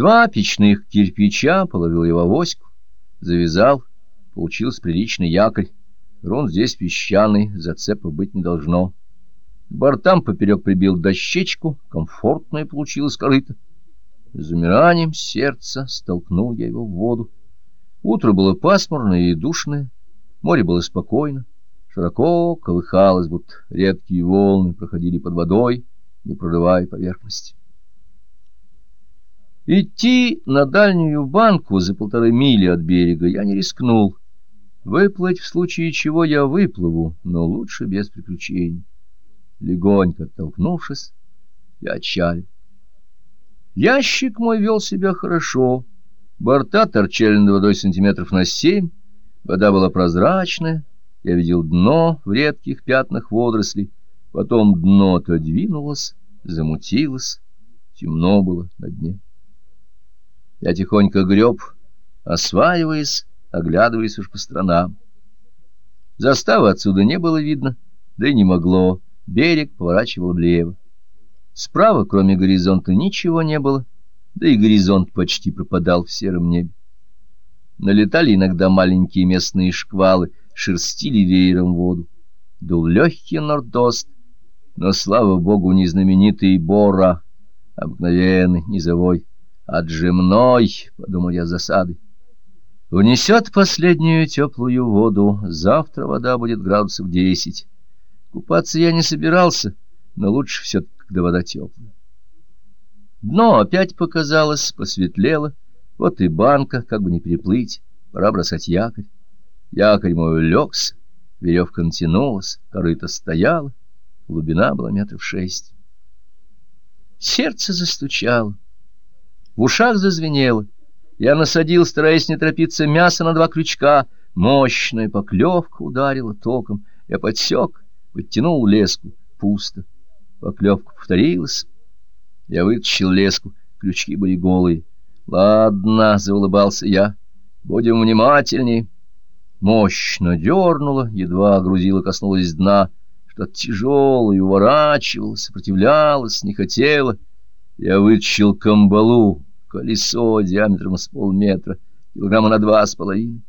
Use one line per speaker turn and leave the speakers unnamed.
Два печных кирпича положил его авоську, завязал, получился приличный якорь. Рун здесь песчаный, зацепа быть не должно. К бортам поперек прибил дощечку, комфортная получилась корыто. С замиранием сердца столкнул я его в воду. Утро было пасмурное и душное, море было спокойно, широко колыхалось, будто редкие волны проходили под водой, не прорывая поверхности. Идти на дальнюю банку за полторы мили от берега я не рискнул. Выплыть в случае чего я выплыву, но лучше без приключений. Легонько оттолкнувшись, я отчалил. Ящик мой вел себя хорошо. Борта торчали над водой сантиметров на семь, вода была прозрачная, я видел дно в редких пятнах водорослей, потом дно отодвинулось, замутилось, темно было на дне. Я тихонько греб, осваиваясь, оглядываясь уж по сторонам. Заставы отсюда не было видно, да и не могло, берег поворачивал влево. Справа, кроме горизонта, ничего не было, да и горизонт почти пропадал в сером небе. Налетали иногда маленькие местные шквалы, шерстили веером воду. Дул легкий нордост, но, слава богу, не знаменитый Бора, обыкновенный, низовой, джемной, — подумал я засады. Внесет последнюю теплую воду, завтра вода будет градусов десять. Купаться я не собирался, но лучше все-таки когда вода теплая. Дно опять показалось, посветлело, вот и банка, как бы не переплыть, пора бросать якорь. Якорь мой улегся, веревка натянулась, корыто стояла, глубина была метров шесть. Сердце застучало, в ушах зазвенело. Я насадил, стараясь не торопиться, мясо на два крючка. Мощная поклевка ударила током. Я подсек, подтянул леску. Пусто. Поклевка повторилась. Я вытащил леску, крючки были голые. «Ладно», — заулыбался я, — «будем внимательней». Мощно дернуло, едва грузило коснулось дна. Что-то тяжелое уворачивалось, сопротивлялось, не хотело. Я вытащил камбалу, колесо диаметром с полметра, килограмма на два с половиной.